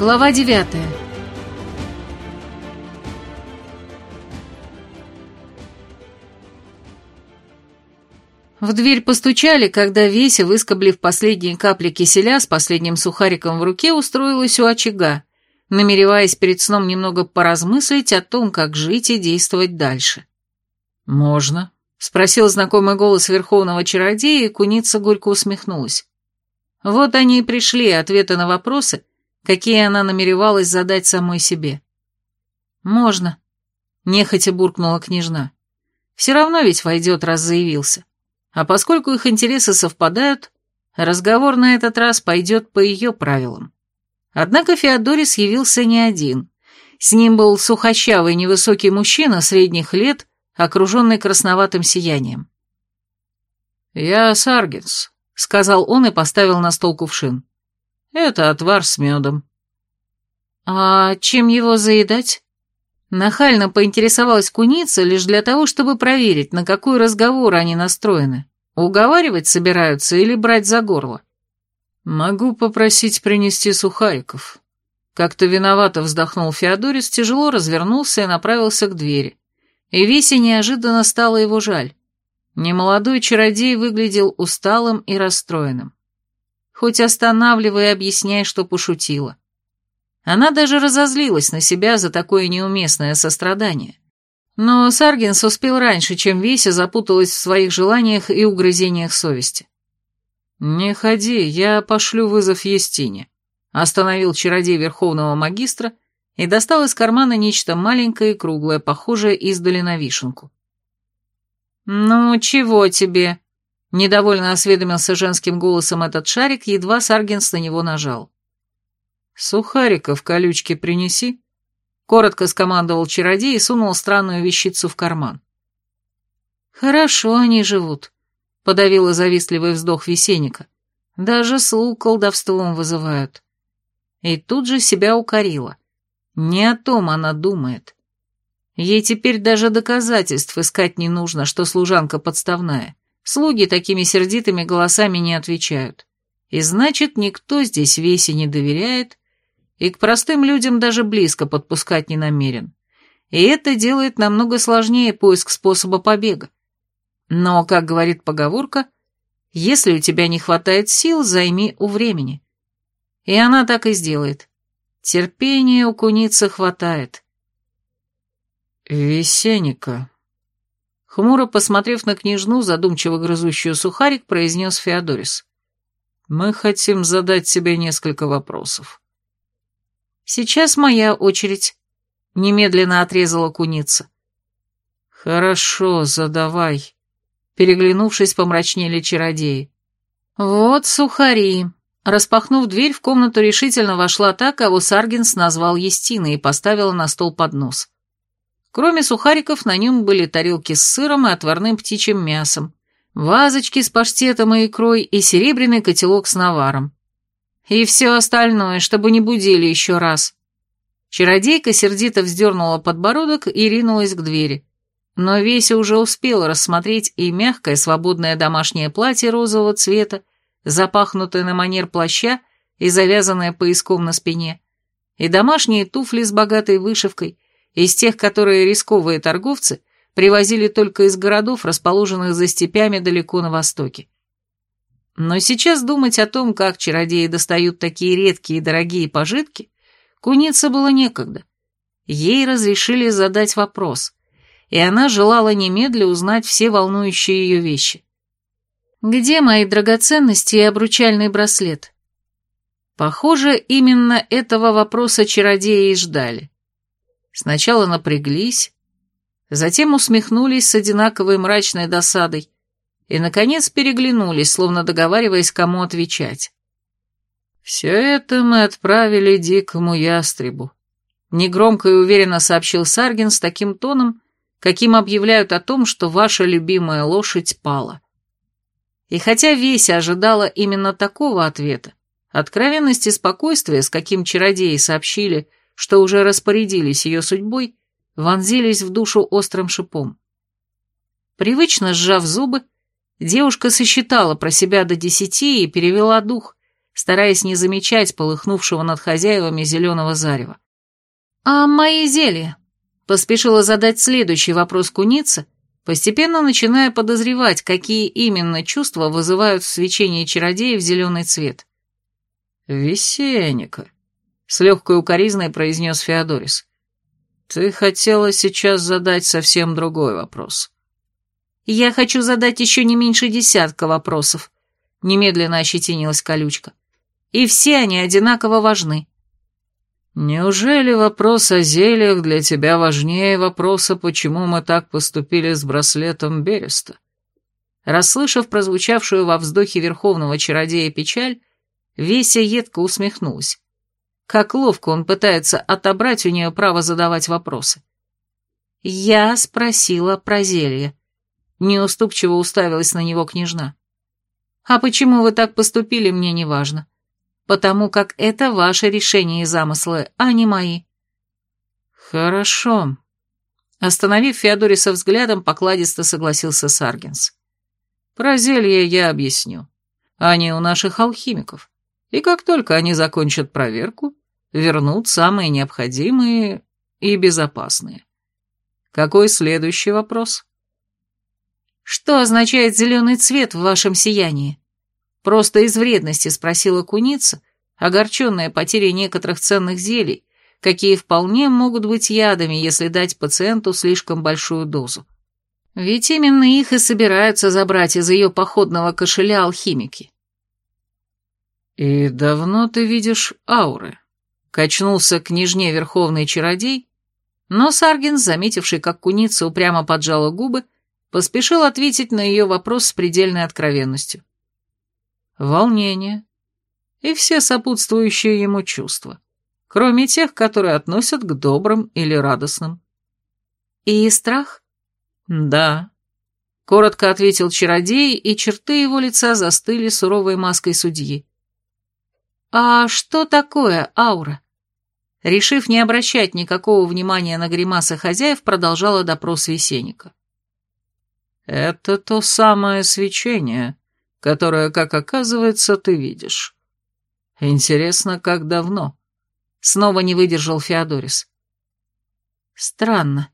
Глава девятая. В дверь постучали, когда Веся, выскоблив последние капли киселя с последним сухариком в руке, устроилась у очага, намереваясь перед сном немного поразмыслить о том, как жить и действовать дальше. «Можно», — спросил знакомый голос верховного чародея, и куница горько усмехнулась. Вот они и пришли, ответы на вопросы, какие она намеревалась задать самой себе. «Можно», — нехотя буркнула княжна. «Все равно ведь войдет, раз заявился. А поскольку их интересы совпадают, разговор на этот раз пойдет по ее правилам». Однако Феодорис явился не один. С ним был сухощавый невысокий мужчина средних лет, окруженный красноватым сиянием. «Я Саргенс», — сказал он и поставил на стол кувшин. Это отвар с медом. А чем его заедать? Нахально поинтересовалась куница лишь для того, чтобы проверить, на какой разговор они настроены. Уговаривать собираются или брать за горло? Могу попросить принести сухариков. Как-то виновато вздохнул Феодорис, тяжело развернулся и направился к двери. И Весе неожиданно стало его жаль. Немолодой чародей выглядел усталым и расстроенным хоть останавливай и объясняй, что пошутила. Она даже разозлилась на себя за такое неуместное сострадание. Но Саргинс успел раньше, чем Веся запуталась в своих желаниях и угрызениях совести. «Не ходи, я пошлю вызов Естине», — остановил чародей Верховного Магистра и достал из кармана нечто маленькое и круглое, похожее издали на вишенку. «Ну, чего тебе?» Недовольно осведомился женским голосом этот шарик, едва Саргенс на него нажал. «Сухариков колючки принеси», — коротко скомандовал чародей и сунул странную вещицу в карман. «Хорошо они живут», — подавила завистливый вздох Весенника. «Даже слуг колдовством вызывают». И тут же себя укорила. Не о том она думает. Ей теперь даже доказательств искать не нужно, что служанка подставная. Слуги такими сердитыми голосами не отвечают. И значит, никто здесь Весе не доверяет, и к простым людям даже близко подпускать не намерен. И это делает намного сложнее поиск способа побега. Но, как говорит поговорка, если у тебя не хватает сил, займи у времени. И она так и сделает. Терпения у куницы хватает. «Весенника», Хмуро посмотрев на княжну, задумчиво грызущую сухарик, произнес Феодорис. «Мы хотим задать тебе несколько вопросов». «Сейчас моя очередь», — немедленно отрезала куница. «Хорошо, задавай», — переглянувшись, помрачнели чародеи. «Вот сухари». Распахнув дверь, в комнату решительно вошла та, кого Саргинс назвал Естиной, и поставила на стол поднос. Кроме сухариков, на нем были тарелки с сыром и отварным птичьим мясом, вазочки с паштетом и икрой и серебряный котелок с наваром. И все остальное, чтобы не будили еще раз. Чародейка сердито вздернула подбородок и ринулась к двери. Но Веся уже успела рассмотреть и мягкое свободное домашнее платье розового цвета, запахнутое на манер плаща и завязанное пояском на спине, и домашние туфли с богатой вышивкой, из тех, которые рисковые торговцы привозили только из городов, расположенных за степями далеко на востоке. Но сейчас думать о том, как чародеи достают такие редкие и дорогие пожитки, кунице было некогда. Ей разрешили задать вопрос, и она желала немедля узнать все волнующие ее вещи. «Где мои драгоценности и обручальный браслет?» Похоже, именно этого вопроса чародеи и ждали. Сначала напряглись, затем усмехнулись с одинаковой мрачной досадой и, наконец, переглянулись, словно договариваясь, кому отвечать. «Все это мы отправили дикому ястребу», — негромко и уверенно сообщил Саргин с таким тоном, каким объявляют о том, что ваша любимая лошадь пала. И хотя Веся ожидала именно такого ответа, откровенность и спокойствие, с каким чародеи сообщили, — что уже распорядились ее судьбой, вонзились в душу острым шипом. Привычно сжав зубы, девушка сосчитала про себя до десяти и перевела дух, стараясь не замечать полыхнувшего над хозяевами зеленого зарева. «А мои зелья?» Поспешила задать следующий вопрос куница, постепенно начиная подозревать, какие именно чувства вызывают в свечении чародеев зеленый цвет. «Весенника», — с легкой укоризной произнес Феодорис. «Ты хотела сейчас задать совсем другой вопрос». «Я хочу задать еще не меньше десятка вопросов», — немедленно ощетинилась колючка. «И все они одинаково важны». «Неужели вопрос о зельях для тебя важнее вопроса, почему мы так поступили с браслетом Береста?» Расслышав прозвучавшую во вздохе верховного чародея печаль, Веся едко усмехнулась. Как ловко он пытается отобрать у нее право задавать вопросы. «Я спросила про зелье». Неуступчиво уставилась на него княжна. «А почему вы так поступили, мне не важно. Потому как это ваше решение и замыслы, а не мои». «Хорошо». Остановив Феодориса взглядом, покладисто согласился Саргенс. «Про зелье я объясню. Они у наших алхимиков. И как только они закончат проверку, вернут самые необходимые и безопасные. Какой следующий вопрос? Что означает зеленый цвет в вашем сиянии? Просто из вредности спросила куница, огорченная потерей некоторых ценных зелий, какие вполне могут быть ядами, если дать пациенту слишком большую дозу. Ведь именно их и собираются забрать из ее походного кошеля алхимики. «И давно ты видишь ауры?» — качнулся к княжне верховный чародей, но Саргин, заметивший, как куница упрямо поджала губы, поспешил ответить на ее вопрос с предельной откровенностью. Волнение и все сопутствующие ему чувства, кроме тех, которые относят к добрым или радостным. «И страх?» «Да», — коротко ответил чародей, и черты его лица застыли суровой маской судьи. «А что такое аура?» Решив не обращать никакого внимания на гримасы хозяев, продолжала допрос Весенника. «Это то самое свечение, которое, как оказывается, ты видишь. Интересно, как давно?» Снова не выдержал Феодорис. «Странно.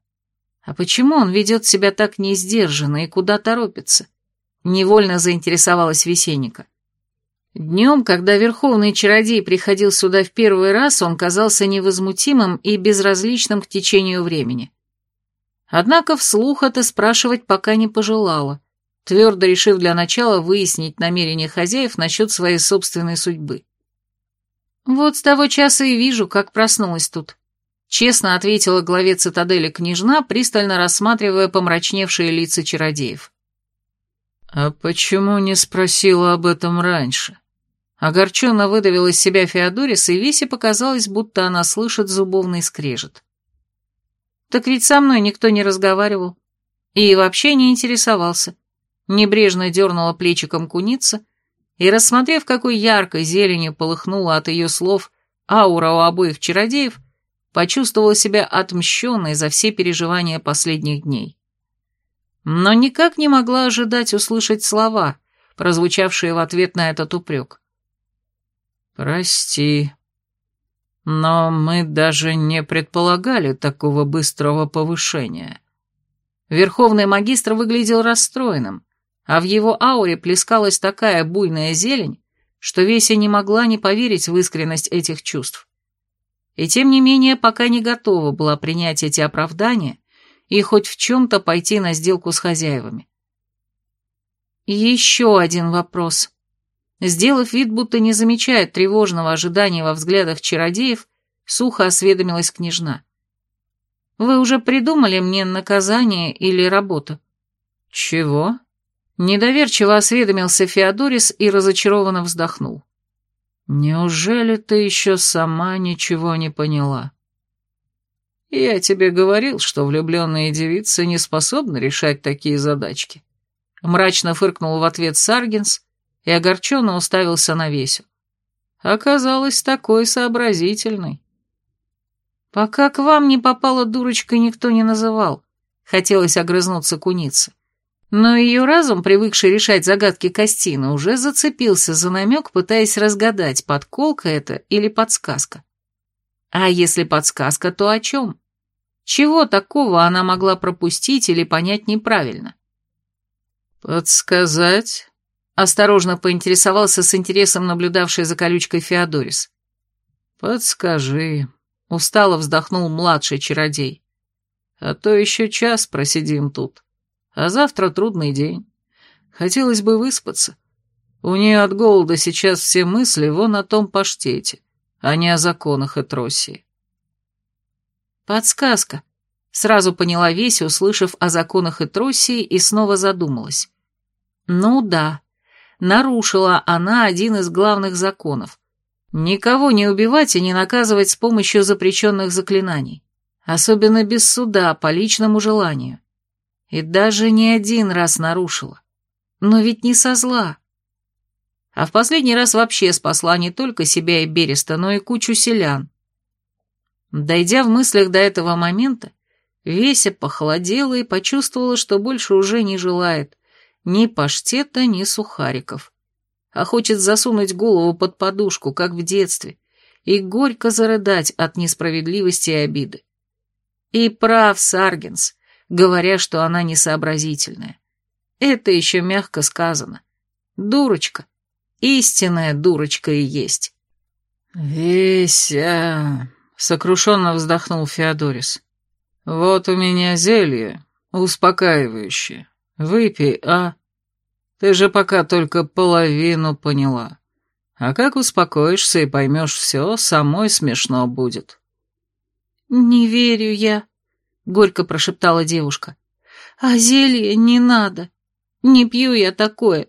А почему он ведет себя так несдержанно и куда торопится?» Невольно заинтересовалась Весенника. Днем, когда Верховный Чародей приходил сюда в первый раз, он казался невозмутимым и безразличным к течению времени. Однако вслух это спрашивать пока не пожелала, твердо решив для начала выяснить намерения хозяев насчет своей собственной судьбы. «Вот с того часа и вижу, как проснулась тут», — честно ответила главе цитадели княжна, пристально рассматривая помрачневшие лица чародеев. «А почему не спросила об этом раньше?» Огорченно выдавил из себя Феодорис, и Весе показалось, будто она слышит зубовный скрежет. Так ведь со мной никто не разговаривал. И вообще не интересовался. Небрежно дернула плечиком куница, и, рассмотрев, какой яркой зеленью полыхнула от ее слов аура у обоих чародеев, почувствовала себя отмщенной за все переживания последних дней. Но никак не могла ожидать услышать слова, прозвучавшие в ответ на этот упрек. «Прости, но мы даже не предполагали такого быстрого повышения». Верховный магистр выглядел расстроенным, а в его ауре плескалась такая буйная зелень, что Веся не могла не поверить в искренность этих чувств. И тем не менее пока не готова была принять эти оправдания и хоть в чем-то пойти на сделку с хозяевами. Еще один вопрос. Сделав вид, будто не замечает тревожного ожидания во взглядах чародеев, сухо осведомилась княжна. «Вы уже придумали мне наказание или работу?» «Чего?» Недоверчиво осведомился Феодорис и разочарованно вздохнул. «Неужели ты еще сама ничего не поняла?» «Я тебе говорил, что влюбленные девицы не способны решать такие задачки». Мрачно фыркнул в ответ Саргинс и огорченно уставился на Весю. Оказалось, такой сообразительный. Пока к вам не попала дурочка, никто не называл. Хотелось огрызнуться куницы. Но ее разум, привыкший решать загадки Костина, уже зацепился за намек, пытаясь разгадать, подколка это или подсказка. А если подсказка, то о чем? Чего такого она могла пропустить или понять неправильно? «Подсказать?» — осторожно поинтересовался с интересом наблюдавший за колючкой Феодорис. «Подскажи», — устало вздохнул младший чародей. «А то еще час просидим тут. А завтра трудный день. Хотелось бы выспаться. У нее от голода сейчас все мысли вон о том паштете, а не о законах и тросе. «Подсказка», — сразу поняла Веся, услышав о законах и тросе, и снова задумалась. «Ну да, нарушила она один из главных законов. Никого не убивать и не наказывать с помощью запрещенных заклинаний, особенно без суда, по личному желанию. И даже не один раз нарушила. Но ведь не со зла. А в последний раз вообще спасла не только себя и Береста, но и кучу селян. Дойдя в мыслях до этого момента, Веся похолодела и почувствовала, что больше уже не желает ни паштета, ни сухариков. А хочет засунуть голову под подушку, как в детстве, и горько зарыдать от несправедливости и обиды. И прав Саргенс говоря, что она несообразительная. Это еще мягко сказано. Дурочка. Истинная дурочка и есть. «Веся!» — сокрушенно вздохнул Феодорис. «Вот у меня зелье, успокаивающее. Выпей, а? Ты же пока только половину поняла. А как успокоишься и поймешь все, самой смешно будет». «Не верю я», горько прошептала девушка. «А зелье не надо. Не пью я такое.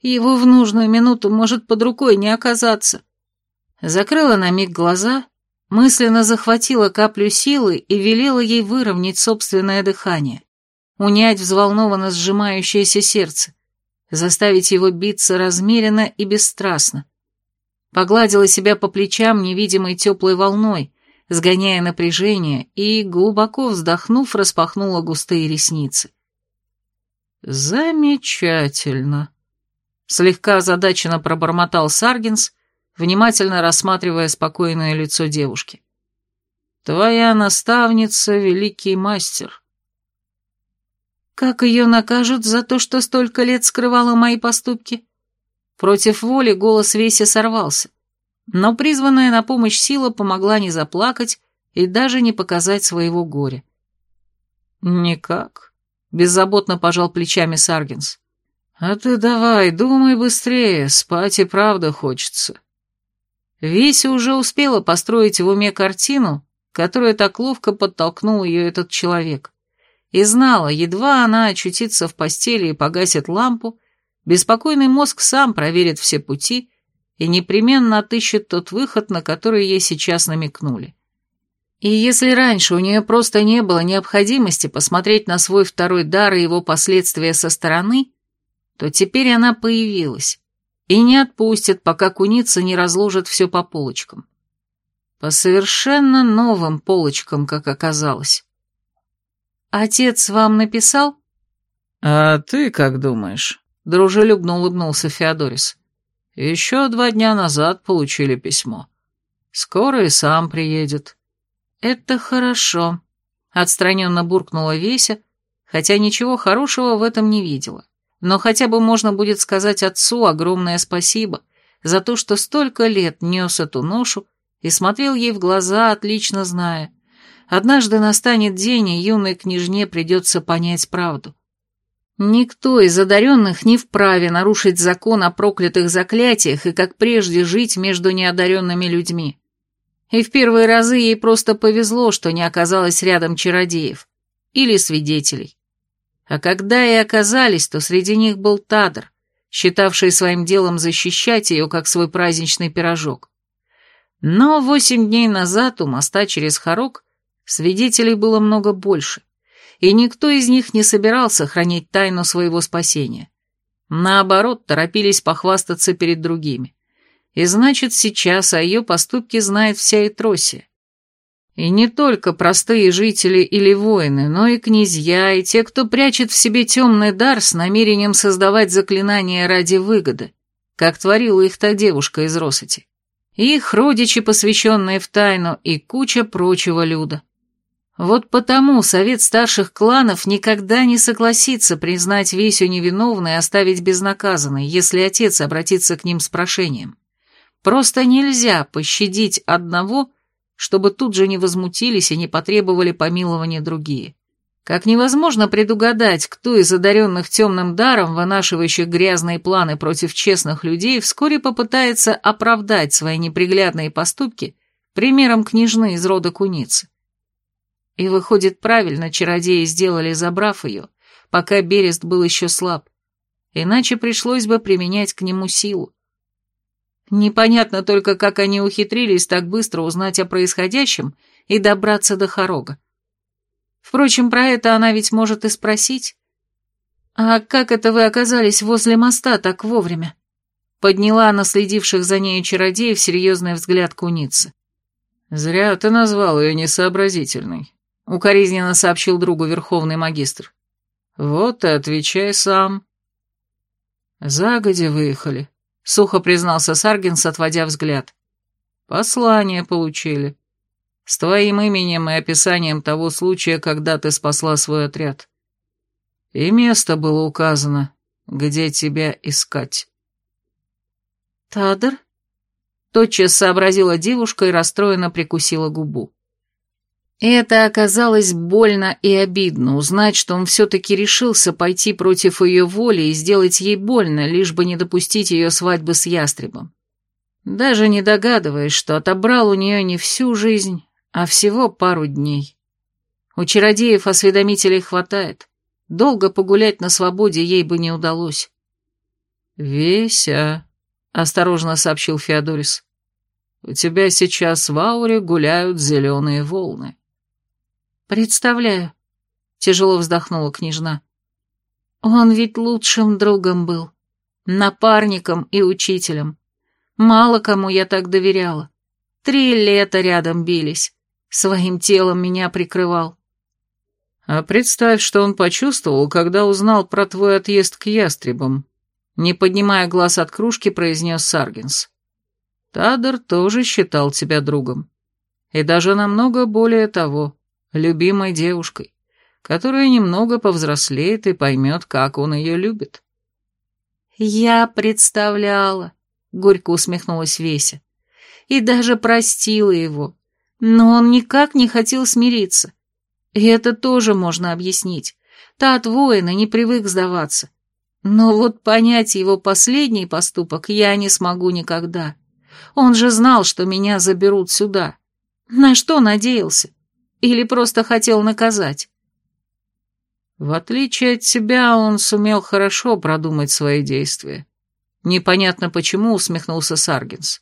Его в нужную минуту может под рукой не оказаться». Закрыла на миг глаза, мысленно захватила каплю силы и велела ей выровнять собственное дыхание, унять взволнованно сжимающееся сердце, заставить его биться размеренно и бесстрастно. Погладила себя по плечам невидимой теплой волной, сгоняя напряжение, и, глубоко вздохнув, распахнула густые ресницы. «Замечательно», — слегка озадаченно пробормотал Саргинс, внимательно рассматривая спокойное лицо девушки. «Твоя наставница — великий мастер». «Как ее накажут за то, что столько лет скрывала мои поступки?» Против воли голос Веси сорвался но призванная на помощь сила помогла не заплакать и даже не показать своего горя. «Никак», — беззаботно пожал плечами Саргинс. «А ты давай, думай быстрее, спать и правда хочется». Веся уже успела построить в уме картину, которую так ловко подтолкнул ее этот человек, и знала, едва она очутится в постели и погасит лампу, беспокойный мозг сам проверит все пути и непременно отыщет тот выход, на который ей сейчас намекнули. И если раньше у нее просто не было необходимости посмотреть на свой второй дар и его последствия со стороны, то теперь она появилась и не отпустит, пока куница не разложит все по полочкам. По совершенно новым полочкам, как оказалось. «Отец вам написал?» «А ты как думаешь?» — дружелюбно улыбнулся Феодорис. Еще два дня назад получили письмо. Скоро и сам приедет. Это хорошо, отстраненно буркнула Веся, хотя ничего хорошего в этом не видела. Но хотя бы можно будет сказать отцу огромное спасибо за то, что столько лет нес эту ношу и смотрел ей в глаза, отлично зная. Однажды настанет день, и юной княжне придется понять правду. Никто из одаренных не вправе нарушить закон о проклятых заклятиях и, как прежде, жить между неодаренными людьми. И в первые разы ей просто повезло, что не оказалось рядом чародеев или свидетелей. А когда и оказались, то среди них был Тадр, считавший своим делом защищать ее, как свой праздничный пирожок. Но восемь дней назад у моста через Харок свидетелей было много больше и никто из них не собирался хранить тайну своего спасения. Наоборот, торопились похвастаться перед другими. И значит, сейчас о ее поступке знает вся Этросия. И не только простые жители или воины, но и князья, и те, кто прячет в себе темный дар с намерением создавать заклинания ради выгоды, как творила их та девушка из Росати. Их родичи, посвященные в тайну, и куча прочего люда. Вот потому совет старших кланов никогда не согласится признать Весю невиновной и оставить безнаказанной, если отец обратится к ним с прошением. Просто нельзя пощадить одного, чтобы тут же не возмутились и не потребовали помилования другие. Как невозможно предугадать, кто из одаренных темным даром, вынашивающих грязные планы против честных людей, вскоре попытается оправдать свои неприглядные поступки примером княжны из рода куницы. И выходит, правильно чародеи сделали, забрав ее, пока Берест был еще слаб. Иначе пришлось бы применять к нему силу. Непонятно только, как они ухитрились так быстро узнать о происходящем и добраться до Хорога. Впрочем, про это она ведь может и спросить. «А как это вы оказались возле моста так вовремя?» Подняла она следивших за нею чародеев серьезный взгляд куницы. «Зря ты назвал ее несообразительной», — укоризненно сообщил другу верховный магистр. «Вот и отвечай сам». «Загодя выехали», — сухо признался Саргинс, отводя взгляд. «Послание получили. С твоим именем и описанием того случая, когда ты спасла свой отряд. И место было указано, где тебя искать». «Тадр?» Тотчас сообразила девушка и расстроенно прикусила губу. Это оказалось больно и обидно, узнать, что он все-таки решился пойти против ее воли и сделать ей больно, лишь бы не допустить ее свадьбы с ястребом. Даже не догадываясь, что отобрал у нее не всю жизнь, а всего пару дней. У чародеев-осведомителей хватает. Долго погулять на свободе ей бы не удалось. «Веся», — осторожно сообщил Феодорис, — «у тебя сейчас в ауре гуляют зеленые волны». «Представляю», — тяжело вздохнула княжна. «Он ведь лучшим другом был, напарником и учителем. Мало кому я так доверяла. Три лета рядом бились, своим телом меня прикрывал». «А представь, что он почувствовал, когда узнал про твой отъезд к ястребам», не поднимая глаз от кружки, произнес Саргинс. «Тадр тоже считал тебя другом. И даже намного более того любимой девушкой, которая немного повзрослеет и поймет, как он ее любит. «Я представляла», — горько усмехнулась Веся, — «и даже простила его, но он никак не хотел смириться. И это тоже можно объяснить. Тат воина не привык сдаваться. Но вот понять его последний поступок я не смогу никогда. Он же знал, что меня заберут сюда. На что надеялся? Или просто хотел наказать? В отличие от тебя, он сумел хорошо продумать свои действия. Непонятно почему усмехнулся Саргинс.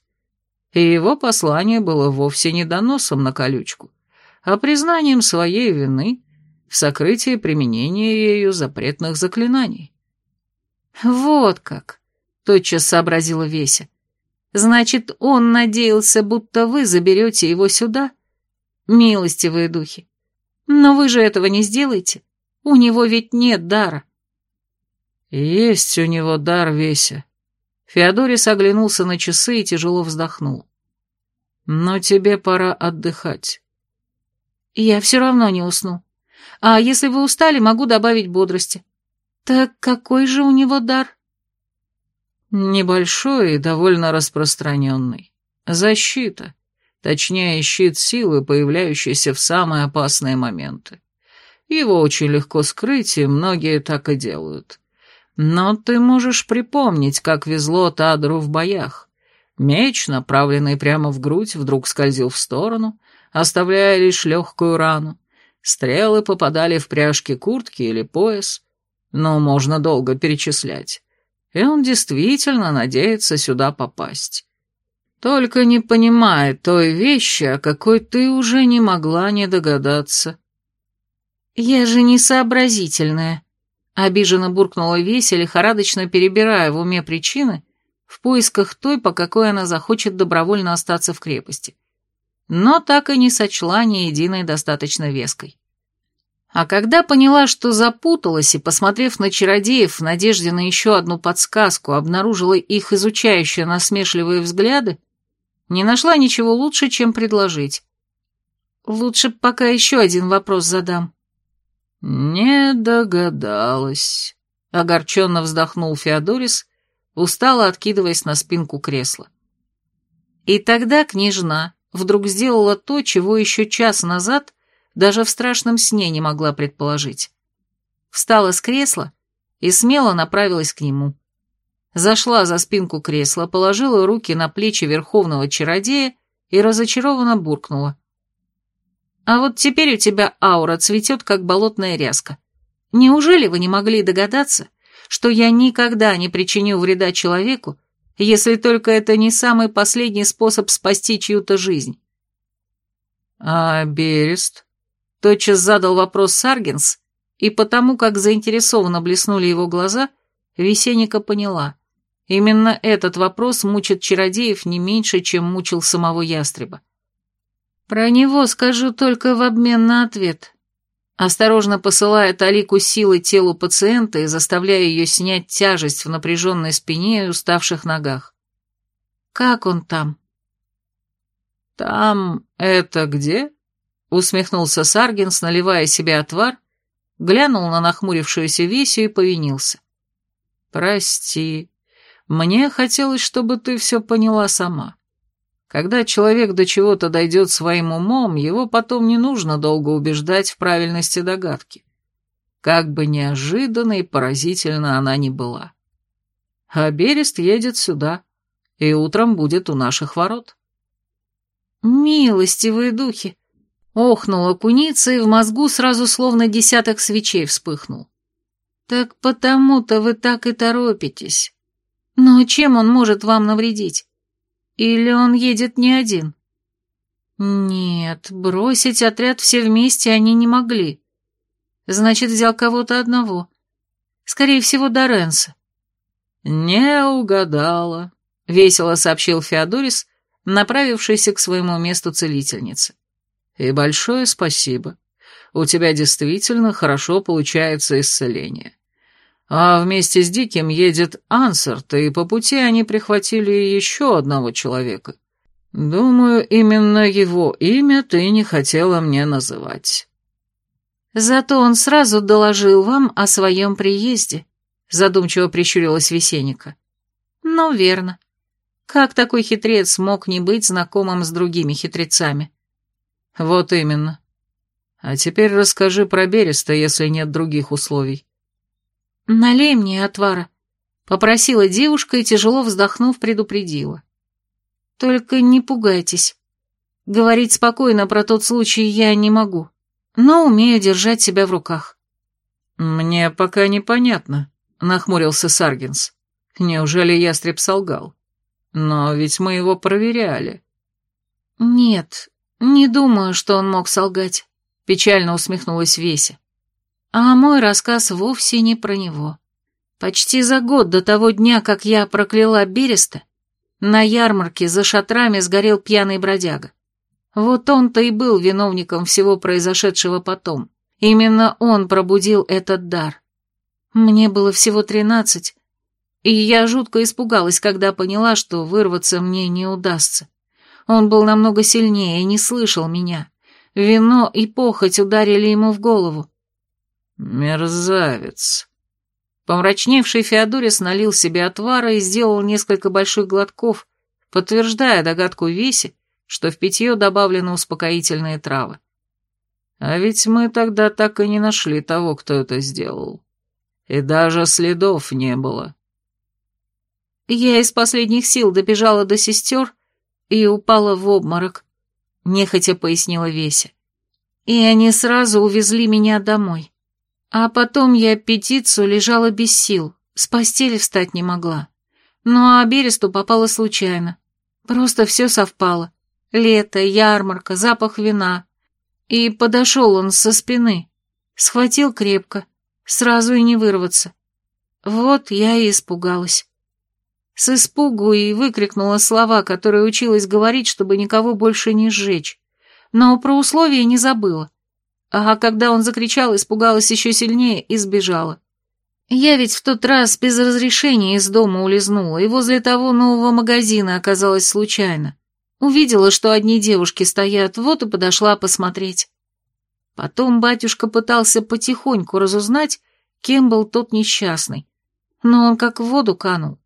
И его послание было вовсе не доносом на колючку, а признанием своей вины в сокрытии применения ею запретных заклинаний. «Вот как!» — тотчас сообразила Веся. «Значит, он надеялся, будто вы заберете его сюда?» Милостивые духи. Но вы же этого не сделаете. У него ведь нет дара. Есть у него дар, Веся. Феодорис оглянулся на часы и тяжело вздохнул. Но тебе пора отдыхать. Я все равно не усну. А если вы устали, могу добавить бодрости. Так какой же у него дар? Небольшой и довольно распространенный. Защита. Точнее, щит силы, появляющийся в самые опасные моменты. Его очень легко скрыть, и многие так и делают. Но ты можешь припомнить, как везло Тадру в боях. Меч, направленный прямо в грудь, вдруг скользил в сторону, оставляя лишь легкую рану. Стрелы попадали в пряжки куртки или пояс, но можно долго перечислять. И он действительно надеется сюда попасть. Только не понимает той вещи, о какой ты уже не могла не догадаться. Я же не сообразительная, обиженно буркнула Веся, лихорадочно перебирая в уме причины в поисках той, по какой она захочет добровольно остаться в крепости. но так и не сочла ни единой достаточно веской. А когда поняла, что запуталась, и, посмотрев на чародеев в надежде на еще одну подсказку, обнаружила их изучающие насмешливые взгляды, не нашла ничего лучше, чем предложить. Лучше пока еще один вопрос задам. «Не догадалась», — огорченно вздохнул Феодорис, устало откидываясь на спинку кресла. И тогда княжна вдруг сделала то, чего еще час назад даже в страшном сне не могла предположить. Встала с кресла и смело направилась к нему. Зашла за спинку кресла, положила руки на плечи верховного чародея и разочарованно буркнула. А вот теперь у тебя аура цветет, как болотная ряска. Неужели вы не могли догадаться, что я никогда не причиню вреда человеку, если только это не самый последний способ спасти чью-то жизнь? А Берест? Тотчас задал вопрос Саргенс, и потому, как заинтересованно блеснули его глаза, Весенника поняла. Именно этот вопрос мучит чародеев не меньше, чем мучил самого ястреба. Про него скажу только в обмен на ответ. Осторожно посылая талику силы телу пациента и заставляя ее снять тяжесть в напряженной спине и уставших ногах. Как он там? Там это где? Усмехнулся Саргинс, наливая себе отвар, глянул на нахмурившуюся Весю и повинился. Прости, мне хотелось, чтобы ты все поняла сама. Когда человек до чего-то дойдет своим умом, его потом не нужно долго убеждать в правильности догадки. Как бы неожиданно и поразительно она ни была. А Берест едет сюда, и утром будет у наших ворот. «Милостивые духи!» Охнула куница, и в мозгу сразу словно десяток свечей вспыхнул. «Так потому-то вы так и торопитесь. Но чем он может вам навредить? Или он едет не один? Нет, бросить отряд все вместе они не могли. Значит, взял кого-то одного. Скорее всего, Доренса. Не угадала, весело сообщил Феодорис, направившийся к своему месту целительницы. И большое спасибо. У тебя действительно хорошо получается исцеление. А вместе с Диким едет Ансерт, и по пути они прихватили еще одного человека. Думаю, именно его имя ты не хотела мне называть. Зато он сразу доложил вам о своем приезде, задумчиво прищурилась Весенника. Ну, верно. Как такой хитрец мог не быть знакомым с другими хитрецами? Вот именно. А теперь расскажи про Береста, если нет других условий. «Налей мне отвара», — попросила девушка и, тяжело вздохнув, предупредила. «Только не пугайтесь. Говорить спокойно про тот случай я не могу, но умею держать себя в руках». «Мне пока непонятно», — нахмурился Саргинс. «Неужели ястреб солгал? Но ведь мы его проверяли». «Нет, не думаю, что он мог солгать», — печально усмехнулась Веся. А мой рассказ вовсе не про него. Почти за год до того дня, как я прокляла Береста, на ярмарке за шатрами сгорел пьяный бродяга. Вот он-то и был виновником всего произошедшего потом. Именно он пробудил этот дар. Мне было всего тринадцать, и я жутко испугалась, когда поняла, что вырваться мне не удастся. Он был намного сильнее и не слышал меня. Вино и похоть ударили ему в голову. «Мерзавец!» Помрачневший Феодорис налил себе отвара и сделал несколько больших глотков, подтверждая догадку Веси, что в питье добавлены успокоительные травы. А ведь мы тогда так и не нашли того, кто это сделал. И даже следов не было. Я из последних сил добежала до сестер и упала в обморок, нехотя пояснила Веся. И они сразу увезли меня домой. А потом я петицию лежала без сил, с постели встать не могла. Ну а Бересту попала случайно. Просто все совпало. Лето, ярмарка, запах вина. И подошел он со спины. Схватил крепко. Сразу и не вырваться. Вот я и испугалась. С испугу и выкрикнула слова, которые училась говорить, чтобы никого больше не сжечь. Но про условия не забыла. А когда он закричал, испугалась еще сильнее и сбежала. Я ведь в тот раз без разрешения из дома улизнула, и возле того нового магазина оказалась случайно. Увидела, что одни девушки стоят, вот и подошла посмотреть. Потом батюшка пытался потихоньку разузнать, кем был тот несчастный. Но он как в воду канул.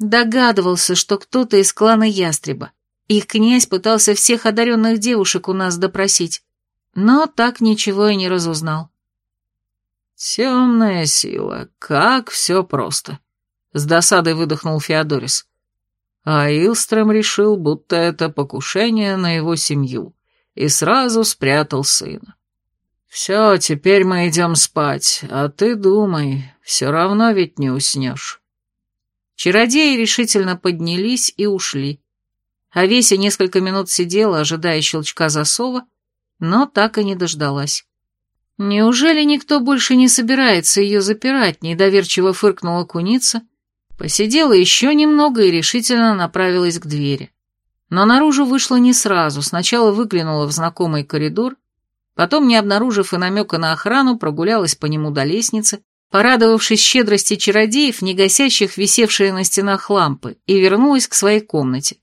Догадывался, что кто-то из клана Ястреба. Их князь пытался всех одаренных девушек у нас допросить, но так ничего и не разузнал. «Темная сила, как все просто», — с досадой выдохнул Феодорис. А Илстром решил, будто это покушение на его семью, и сразу спрятал сына. «Все, теперь мы идем спать, а ты думай, все равно ведь не уснешь». Чародеи решительно поднялись и ушли. А Веся несколько минут сидела, ожидая щелчка засова, но так и не дождалась. Неужели никто больше не собирается ее запирать, недоверчиво фыркнула куница, посидела еще немного и решительно направилась к двери. Но наружу вышла не сразу, сначала выглянула в знакомый коридор, потом, не обнаружив и намека на охрану, прогулялась по нему до лестницы, порадовавшись щедрости чародеев, не гасящих висевшие на стенах лампы, и вернулась к своей комнате.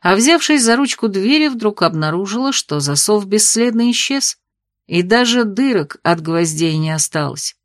А взявшись за ручку двери, вдруг обнаружила, что засов бесследно исчез, и даже дырок от гвоздей не осталось.